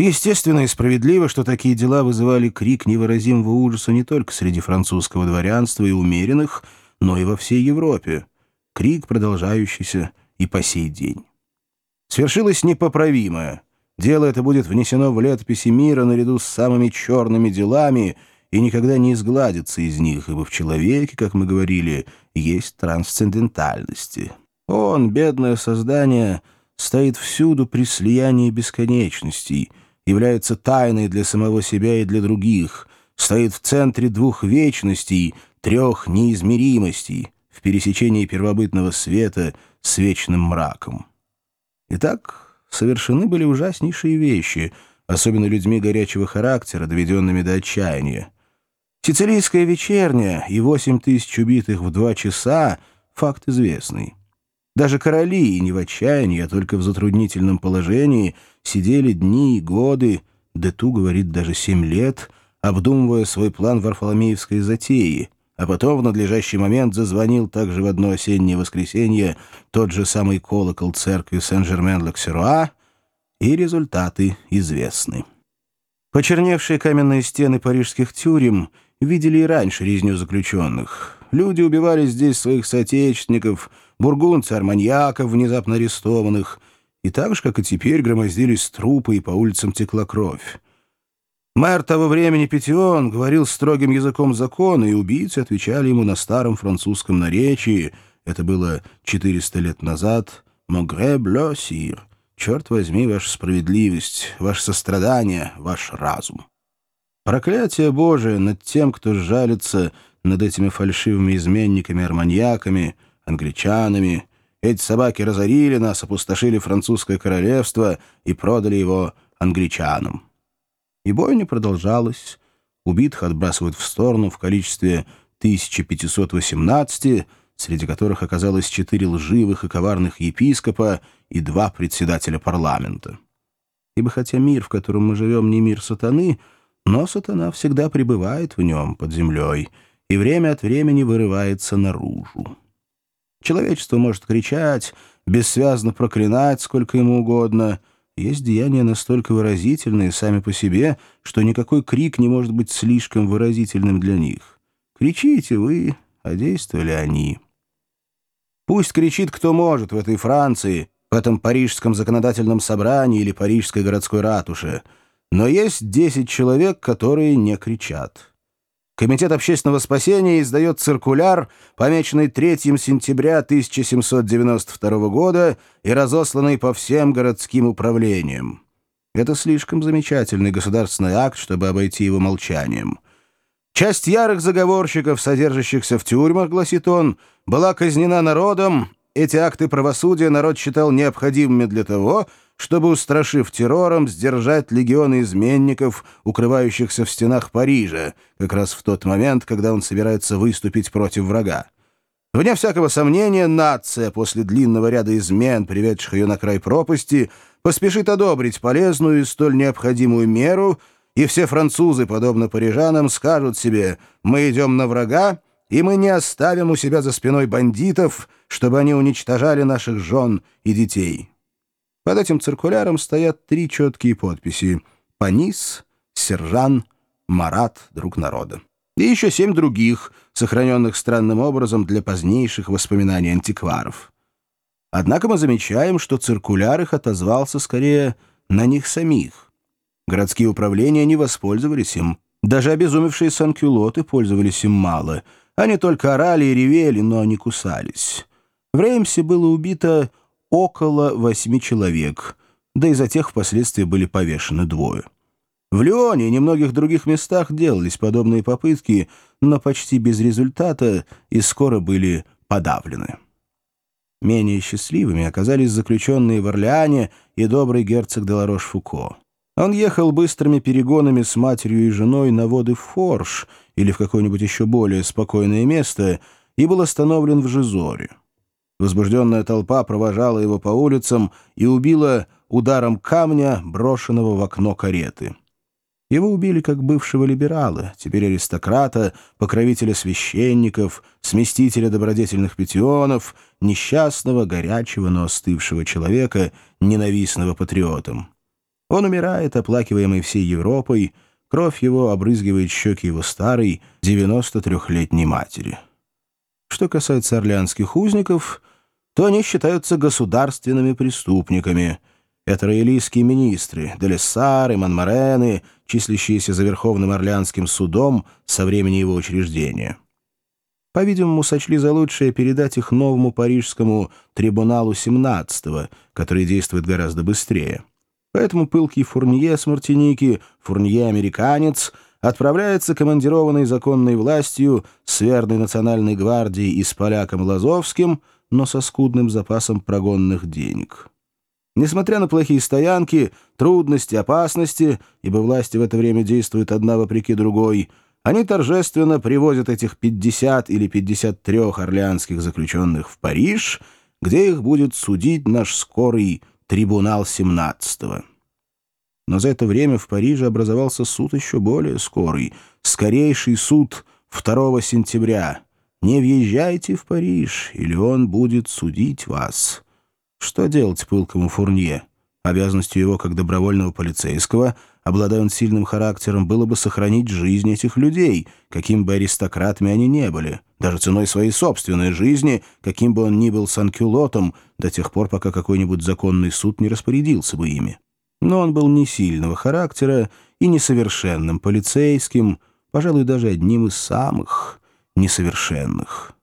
Естественно и справедливо, что такие дела вызывали крик невыразимого ужаса не только среди французского дворянства и умеренных, но и во всей Европе. Крик, продолжающийся и по сей день. Свершилось непоправимое. Дело это будет внесено в летописи мира наряду с самыми черными делами и никогда не изгладится из них, ибо в человеке, как мы говорили, есть трансцендентальности. Он, бедное создание, стоит всюду при слиянии бесконечностей — является тайной для самого себя и для других, стоит в центре двух вечностей, трех неизмеримостей, в пересечении первобытного света с вечным мраком. Итак, совершены были ужаснейшие вещи, особенно людьми горячего характера, доведенными до отчаяния. Сицилийская вечерня и восемь тысяч убитых в два часа — факт известный. Даже короли, и не в отчаянии, а только в затруднительном положении, сидели дни и годы, Дету говорит даже семь лет, обдумывая свой план Варфоломеевской затеи, а потом в надлежащий момент зазвонил также в одно осеннее воскресенье тот же самый колокол церкви Сен-Жермен-Лаксеруа, и результаты известны. Почерневшие каменные стены парижских тюрем видели и раньше резню заключенных. Люди убивали здесь своих соотечественников — бургунцы-арманьяков, внезапно арестованных, и так же, как и теперь, громоздились трупы, и по улицам текла кровь. Мэр того времени Петион говорил строгим языком закона, и убийцы отвечали ему на старом французском наречии, это было 400 лет назад, «Могре блё, сир», «Черт возьми, ваша справедливость, ваше сострадание, ваш разум». Проклятие Божие над тем, кто жалится над этими фальшивыми изменниками-арманьяками — англичанами. Эти собаки разорили нас, опустошили французское королевство и продали его англичанам. И бойня продолжалась. Убитых отбрасывают в сторону в количестве 1518, среди которых оказалось четыре лживых и коварных епископа и два председателя парламента. Ибо хотя мир, в котором мы живем, не мир сатаны, но сатана всегда пребывает в нем под землей и время от времени вырывается наружу. Человечество может кричать, бессвязно проклинать сколько ему угодно. Есть деяния настолько выразительные сами по себе, что никакой крик не может быть слишком выразительным для них. Кричите вы, а действовали они. Пусть кричит кто может в этой Франции, в этом парижском законодательном собрании или парижской городской ратуше, но есть десять человек, которые не кричат. Комитет общественного спасения издает циркуляр, помеченный 3 сентября 1792 года и разосланный по всем городским управлениям. Это слишком замечательный государственный акт, чтобы обойти его молчанием. Часть ярых заговорщиков, содержащихся в тюрьмах, гласит он, была казнена народом. Эти акты правосудия народ считал необходимыми для того, чтобы, устрашив террором, сдержать легионы изменников, укрывающихся в стенах Парижа, как раз в тот момент, когда он собирается выступить против врага. Вне всякого сомнения, нация после длинного ряда измен, приведших ее на край пропасти, поспешит одобрить полезную и столь необходимую меру, и все французы, подобно парижанам, скажут себе «Мы идем на врага, и мы не оставим у себя за спиной бандитов, чтобы они уничтожали наших жен и детей». Под этим циркуляром стоят три четкие подписи «Панис», «Сержан», «Марат», «Друг народа». И еще семь других, сохраненных странным образом для позднейших воспоминаний антикваров. Однако мы замечаем, что циркуляр их отозвался скорее на них самих. Городские управления не воспользовались им. Даже обезумевшие санкюлоты пользовались им мало. Они только орали и ревели, но не кусались. В Реймсе было убито около восьми человек, да и за тех впоследствии были повешены двое. В Лионе и немногих других местах делались подобные попытки, но почти без результата и скоро были подавлены. Менее счастливыми оказались заключенные в Орлеане и добрый герцог Деларош-Фуко. Он ехал быстрыми перегонами с матерью и женой на воды Форш или в какое-нибудь еще более спокойное место и был остановлен в Жизоре. Возбужденная толпа провожала его по улицам и убила ударом камня, брошенного в окно кареты. Его убили как бывшего либерала, теперь аристократа, покровителя священников, сместителя добродетельных пятионов, несчастного, горячего, но остывшего человека, ненавистного патриотам. Он умирает, оплакиваемый всей Европой, кровь его обрызгивает щеки его старой, 93-летней матери. Что касается орлеанских узников, то они считаются государственными преступниками. Это роялийские министры, Делессары, Монморены, числящиеся за Верховным Орлеанским судом со времени его учреждения. По-видимому, сочли за лучшее передать их новому парижскому трибуналу 17-го, который действует гораздо быстрее. Поэтому пылкий Фурнье с Мартиники, Фурнье-американец, отправляется командированной законной властью с верной национальной гвардией и с поляком Лазовским, но со скудным запасом прогонных денег. Несмотря на плохие стоянки, трудности, опасности, ибо власти в это время действуют одна вопреки другой, они торжественно привозят этих 50 или 53 орлеанских заключенных в Париж, где их будет судить наш скорый трибунал 17-го. Но за это время в Париже образовался суд еще более скорый, скорейший суд 2 сентября. Не въезжайте в Париж, или он будет судить вас. Что делать пылкому Фурнье? Обязанностью его как добровольного полицейского, обладая он сильным характером, было бы сохранить жизнь этих людей, каким бы аристократами они не были, даже ценой своей собственной жизни, каким бы он ни был санкюлотом, до тех пор, пока какой-нибудь законный суд не распорядился бы ими. Но он был не сильного характера и несовершенным полицейским, пожалуй, даже одним из самых несовершенных.